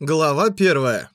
Глава первая.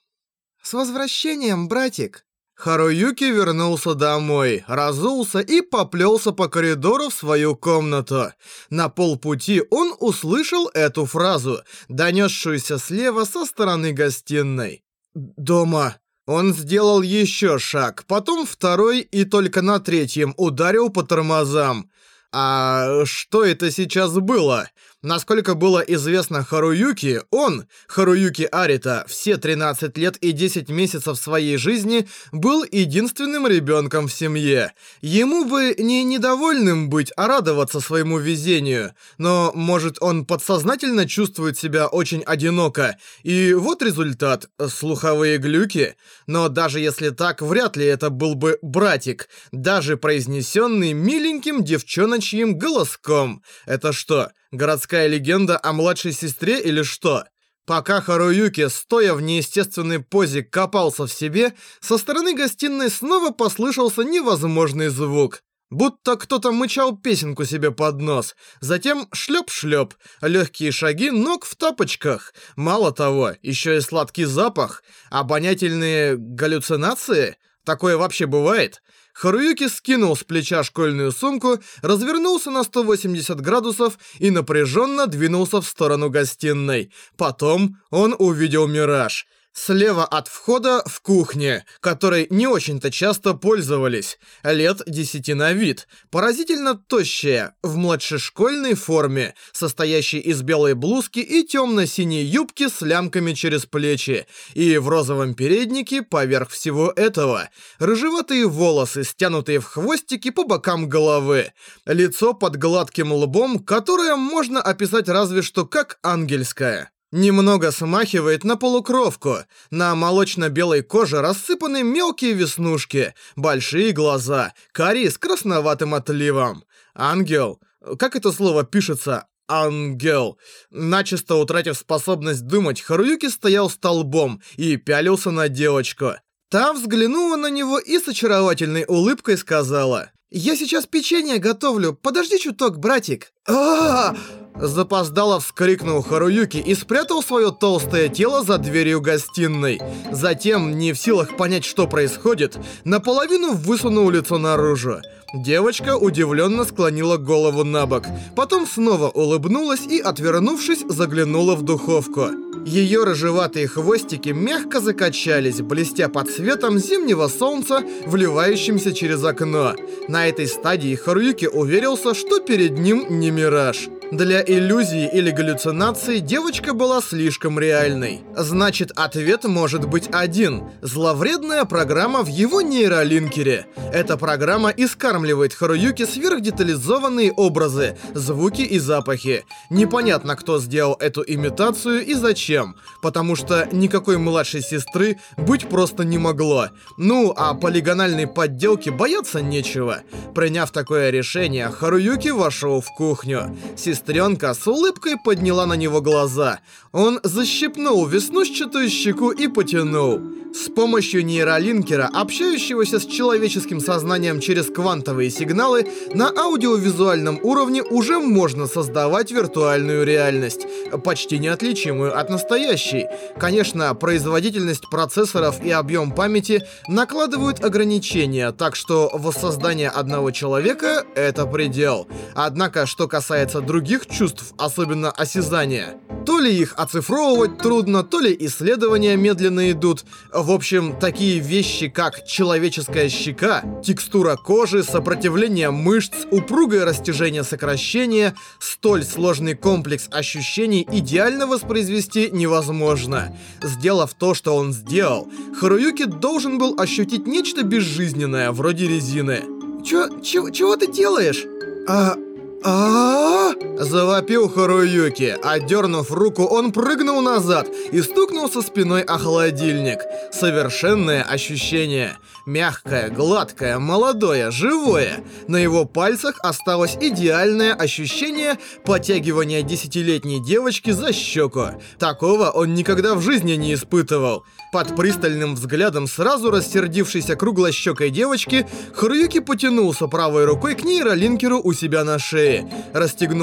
«С возвращением, братик!» Харуюки вернулся домой, разулся и поплелся по коридору в свою комнату. На полпути он услышал эту фразу, донесшуюся слева со стороны гостиной. «Дома». Он сделал еще шаг, потом второй и только на третьем ударил по тормозам. А что это сейчас было? Насколько было известно Харуюки, он, Харуюки Арита, все 13 лет и 10 месяцев своей жизни был единственным ребенком в семье. Ему бы не недовольным быть, а радоваться своему везению. Но, может, он подсознательно чувствует себя очень одиноко. И вот результат – слуховые глюки. Но даже если так, вряд ли это был бы братик, даже произнесенный миленьким девчоночьим голоском. Это что – Городская легенда о младшей сестре или что? Пока Харуюки, стоя в неестественной позе, копался в себе, со стороны гостиной снова послышался невозможный звук. Будто кто-то мычал песенку себе под нос. Затем шлеп-шлеп, легкие шаги ног в тапочках. Мало того, еще и сладкий запах. Обонятельные галлюцинации? Такое вообще бывает? Харуюки скинул с плеча школьную сумку, развернулся на 180 градусов и напряженно двинулся в сторону гостиной. Потом он увидел мираж. Слева от входа в кухне, которой не очень-то часто пользовались. Лет десяти на вид. Поразительно тощая, в младшешкольной форме, состоящей из белой блузки и темно-синей юбки с лямками через плечи. И в розовом переднике поверх всего этого. Рыжеватые волосы, стянутые в хвостики по бокам головы. Лицо под гладким лбом, которое можно описать разве что как ангельское. Немного смахивает на полукровку. На молочно-белой коже рассыпаны мелкие веснушки, большие глаза, карий с красноватым отливом. Ангел. Как это слово пишется? Ангел. Начисто утратив способность думать, Харуюки стоял столбом и пялился на девочку. Та взглянула на него и с очаровательной улыбкой сказала. «Я сейчас печенье готовлю, подожди чуток, братик». а, -а, -а Запоздало вскрикнул Харуюки и спрятал свое толстое тело за дверью гостиной. Затем, не в силах понять, что происходит, наполовину высунул лицо наружу. Девочка удивленно склонила голову на бок, потом снова улыбнулась и, отвернувшись, заглянула в духовку. Ее рыжеватые хвостики мягко закачались, блестя под светом зимнего солнца, вливающимся через окно. На этой стадии Харуюки уверился, что перед ним не мираж. Для иллюзии или галлюцинации девочка была слишком реальной. Значит, ответ может быть один. Зловредная программа в его нейролинкере. Эта программа искармливает Харуюки сверхдетализованные образы, звуки и запахи. Непонятно, кто сделал эту имитацию и зачем. Потому что никакой младшей сестры быть просто не могло. Ну, а полигональной подделки бояться нечего. Приняв такое решение, Харуюки вошел в кухню. Сестренка с улыбкой подняла на него глаза. Он защипнул веснушчатую щеку и потянул. С помощью нейролинкера, общающегося с человеческим сознанием через квантовые сигналы, на аудиовизуальном уровне уже можно создавать виртуальную реальность, почти неотличимую от настоящей. Конечно, производительность процессоров и объем памяти накладывают ограничения, так что воссоздание одного человека — это предел. Однако, что касается других чувств, особенно осязания, то ли их оцифровывать трудно, то ли исследования медленно идут. В общем, такие вещи, как человеческая щека, текстура кожи, сопротивление мышц, упругое растяжение сокращения, столь сложный комплекс ощущений идеально воспроизвести невозможно. Сделав то, что он сделал, Харуюки должен был ощутить нечто безжизненное, вроде резины. Чё, чё, чего ты делаешь? А, а, Завопил Харуюки. Отдернув руку, он прыгнул назад и стукнулся спиной о холодильник. Совершенное ощущение. Мягкое, гладкое, молодое, живое. На его пальцах осталось идеальное ощущение потягивания десятилетней девочки за щеку. Такого он никогда в жизни не испытывал. Под пристальным взглядом сразу рассердившейся круглощекой девочки, Харуюки потянулся правой рукой к нейролинкеру у себя на шее шее,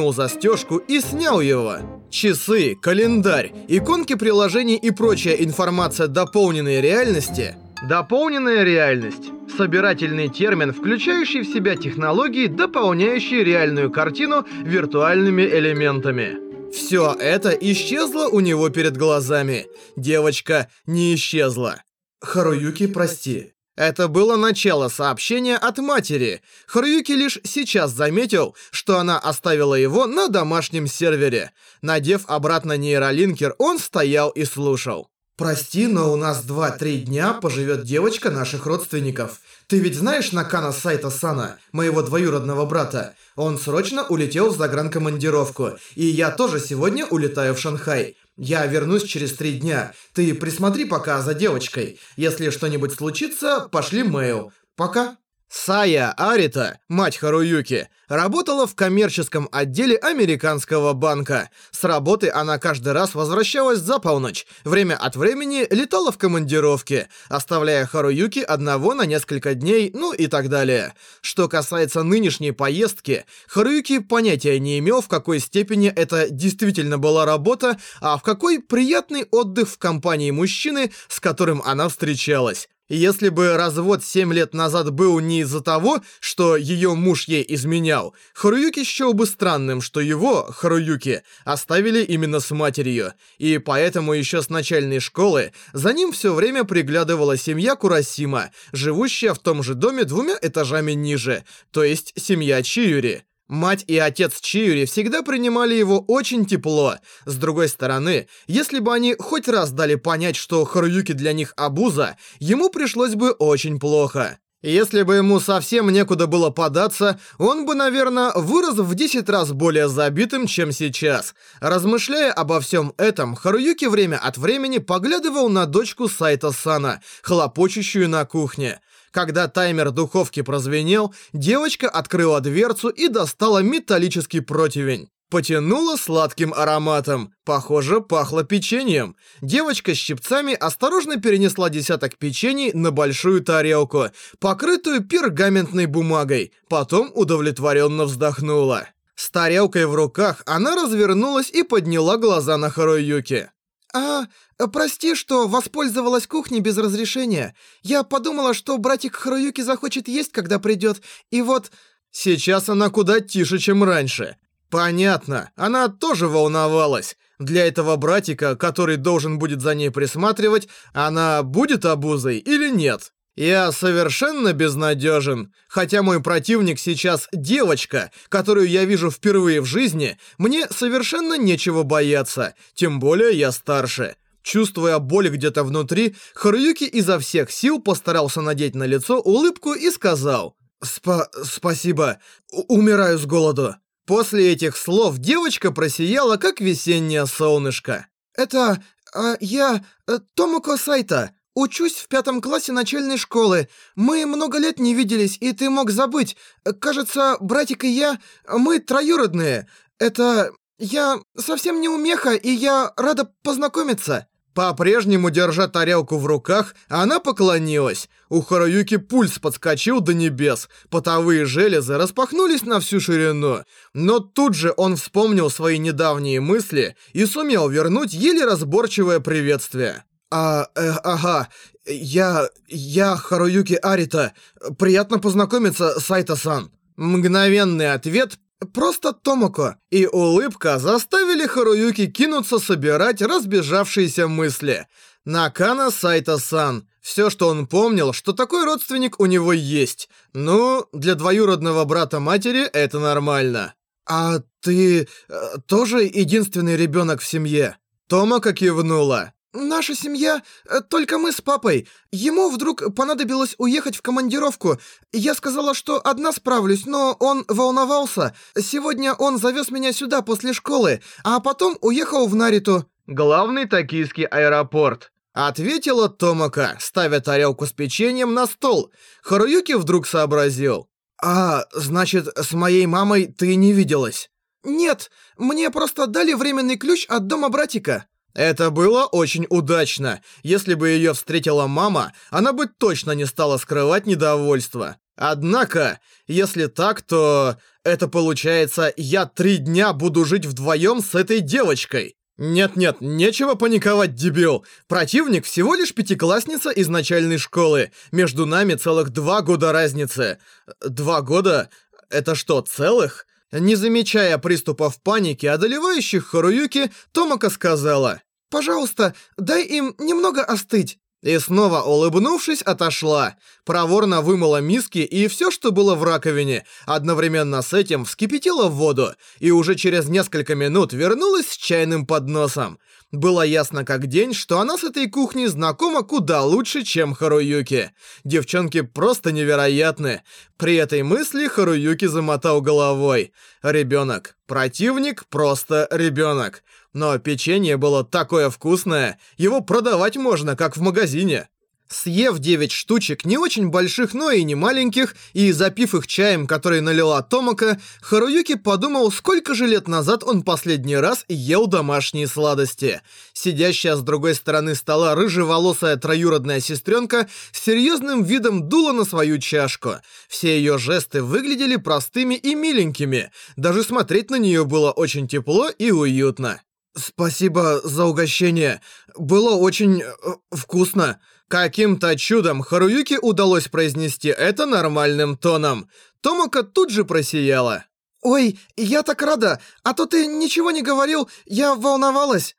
расстегнул застежку и снял его. Часы, календарь, иконки приложений и прочая информация дополненной реальности. Дополненная реальность. Собирательный термин, включающий в себя технологии, дополняющие реальную картину виртуальными элементами. Все это исчезло у него перед глазами. Девочка не исчезла. Харуюки, прости. Это было начало сообщения от матери. Харуюки лишь сейчас заметил, что она оставила его на домашнем сервере. Надев обратно нейролинкер, он стоял и слушал. Прости, но у нас 2-3 дня поживет девочка наших родственников. Ты ведь знаешь Накана Сайта Сана, моего двоюродного брата? Он срочно улетел в загранкомандировку, и я тоже сегодня улетаю в Шанхай. Я вернусь через три дня. Ты присмотри пока за девочкой. Если что-нибудь случится, пошли мейл. Пока. Сая Арита, мать Харуюки, работала в коммерческом отделе американского банка. С работы она каждый раз возвращалась за полночь. Время от времени летала в командировке, оставляя Харуюки одного на несколько дней, ну и так далее. Что касается нынешней поездки, Харуюки понятия не имел, в какой степени это действительно была работа, а в какой приятный отдых в компании мужчины, с которым она встречалась. Если бы развод 7 лет назад был не из-за того, что ее муж ей изменял, Харуюки счел бы странным, что его, Харуюки, оставили именно с матерью. И поэтому еще с начальной школы за ним все время приглядывала семья Курасима, живущая в том же доме двумя этажами ниже, то есть семья Чиюри. Мать и отец Чиури всегда принимали его очень тепло. С другой стороны, если бы они хоть раз дали понять, что Харуюки для них обуза, ему пришлось бы очень плохо. Если бы ему совсем некуда было податься, он бы, наверное, вырос в 10 раз более забитым, чем сейчас. Размышляя обо всем этом, Харуюки время от времени поглядывал на дочку Сайта Сана, хлопочущую на кухне. Когда таймер духовки прозвенел, девочка открыла дверцу и достала металлический противень. Потянула сладким ароматом. Похоже, пахло печеньем. Девочка с щипцами осторожно перенесла десяток печений на большую тарелку, покрытую пергаментной бумагой. Потом удовлетворенно вздохнула. С тарелкой в руках она развернулась и подняла глаза на Харуюки. «А, прости, что воспользовалась кухней без разрешения. Я подумала, что братик Харуюки захочет есть, когда придет, и вот...» Сейчас она куда тише, чем раньше. Понятно, она тоже волновалась. Для этого братика, который должен будет за ней присматривать, она будет обузой или нет? Я совершенно безнадежен. Хотя мой противник сейчас девочка, которую я вижу впервые в жизни, мне совершенно нечего бояться, тем более я старше. Чувствуя боль где-то внутри, Харуюки изо всех сил постарался надеть на лицо улыбку и сказал «Спа... спасибо, У умираю с голоду». После этих слов девочка просияла, как весеннее солнышко. «Это... А, я... Э, Томуко Сайта. Учусь в пятом классе начальной школы. Мы много лет не виделись, и ты мог забыть. Кажется, братик и я, мы троюродные. Это... Я совсем не умеха, и я рада познакомиться». По-прежнему, держа тарелку в руках, она поклонилась. У Харуюки пульс подскочил до небес, потовые железы распахнулись на всю ширину. Но тут же он вспомнил свои недавние мысли и сумел вернуть еле разборчивое приветствие. «А, э, ага, я... я Харуюки Арита. Приятно познакомиться, Сайта-сан». Мгновенный ответ «Просто Томоко» и улыбка заставили Харуюки кинуться собирать разбежавшиеся мысли. Накана Сайта-сан. Все, что он помнил, что такой родственник у него есть. Ну, для двоюродного брата матери это нормально. «А ты э, тоже единственный ребенок в семье?» Томоко кивнула. «Наша семья, э, только мы с папой. Ему вдруг понадобилось уехать в командировку. Я сказала, что одна справлюсь, но он волновался. Сегодня он завез меня сюда после школы, а потом уехал в Нариту». «Главный токийский аэропорт», — ответила Томака, ставя тарелку с печеньем на стол. Харуюки вдруг сообразил. «А, значит, с моей мамой ты не виделась?» «Нет, мне просто дали временный ключ от дома братика». Это было очень удачно. Если бы ее встретила мама, она бы точно не стала скрывать недовольство. Однако, если так, то это получается, я три дня буду жить вдвоем с этой девочкой. Нет-нет, нечего паниковать, дебил. Противник всего лишь пятиклассница из начальной школы. Между нами целых два года разницы. Два года? Это что, целых? Не замечая приступов паники, одолевающих Харуюки, Томака сказала, «Пожалуйста, дай им немного остыть». И снова, улыбнувшись, отошла. Проворно вымыла миски и все, что было в раковине. Одновременно с этим вскипятила воду. И уже через несколько минут вернулась с чайным подносом. Было ясно как день, что она с этой кухней знакома куда лучше, чем Харуюки. Девчонки просто невероятны. При этой мысли Харуюки замотал головой. Ребенок. Противник просто ребенок. Но печенье было такое вкусное, его продавать можно, как в магазине. Съев 9 штучек, не очень больших, но и не маленьких, и запив их чаем, который налила Томака, Харуюки подумал, сколько же лет назад он последний раз ел домашние сладости. Сидящая с другой стороны стола рыжеволосая троюродная сестренка с серьезным видом дула на свою чашку. Все ее жесты выглядели простыми и миленькими. Даже смотреть на нее было очень тепло и уютно. «Спасибо за угощение. Было очень... Э, вкусно». Каким-то чудом Харуюке удалось произнести это нормальным тоном. Томока тут же просияла. «Ой, я так рада, а то ты ничего не говорил, я волновалась».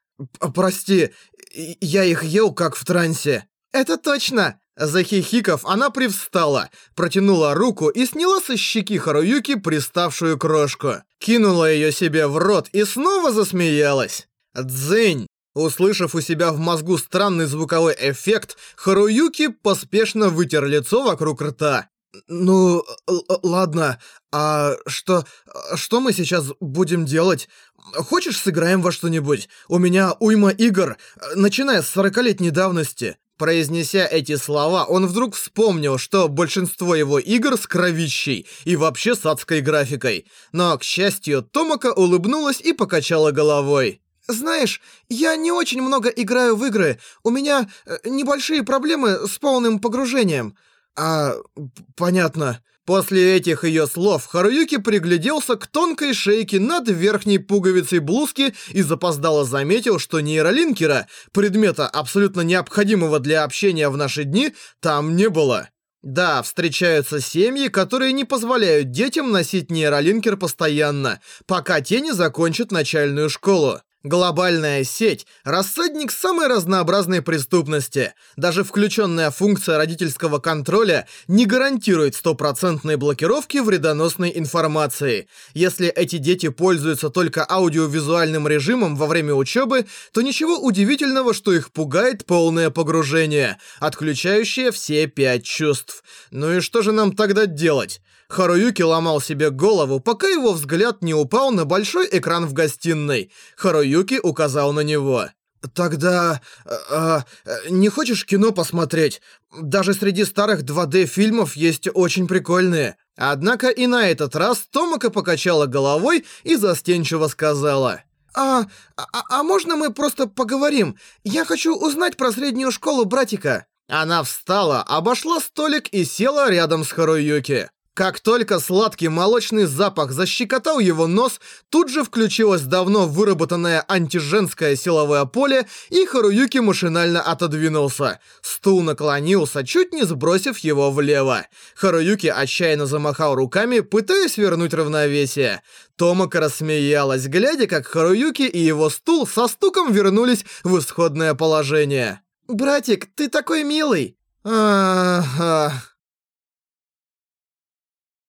«Прости, я их ел как в трансе». «Это точно!» Захихиков, она привстала, протянула руку и сняла со щеки Харуюки приставшую крошку. Кинула ее себе в рот и снова засмеялась. «Дзынь!» Услышав у себя в мозгу странный звуковой эффект, Харуюки поспешно вытер лицо вокруг рта. «Ну, ладно, а что... что мы сейчас будем делать? Хочешь, сыграем во что-нибудь? У меня уйма игр, начиная с 40-летней давности». Произнеся эти слова, он вдруг вспомнил, что большинство его игр с кровищей и вообще с адской графикой. Но, к счастью, Томака улыбнулась и покачала головой. Знаешь, я не очень много играю в игры. У меня э, небольшие проблемы с полным погружением. А, понятно. После этих ее слов Харуюки пригляделся к тонкой шейке над верхней пуговицей блузки и запоздало заметил, что нейролинкера, предмета абсолютно необходимого для общения в наши дни, там не было. Да, встречаются семьи, которые не позволяют детям носить нейролинкер постоянно, пока те не закончат начальную школу. Глобальная сеть – рассадник самой разнообразной преступности. Даже включенная функция родительского контроля не гарантирует стопроцентной блокировки вредоносной информации. Если эти дети пользуются только аудиовизуальным режимом во время учебы, то ничего удивительного, что их пугает полное погружение, отключающее все пять чувств. Ну и что же нам тогда делать? Харуюки ломал себе голову, пока его взгляд не упал на большой экран в гостиной. Харуюки указал на него. «Тогда... Э, э, не хочешь кино посмотреть? Даже среди старых 2D-фильмов есть очень прикольные». Однако и на этот раз Томака покачала головой и застенчиво сказала. «А, а, а можно мы просто поговорим? Я хочу узнать про среднюю школу братика». Она встала, обошла столик и села рядом с Харуюки. Как только сладкий молочный запах защекотал его нос, тут же включилось давно выработанное антиженское силовое поле, и Харуюки машинально отодвинулся. Стул наклонился, чуть не сбросив его влево. Харуюки отчаянно замахал руками, пытаясь вернуть равновесие. Томака рассмеялась, глядя, как Харуюки и его стул со стуком вернулись в исходное положение. «Братик, ты такой милый!» «Ага...»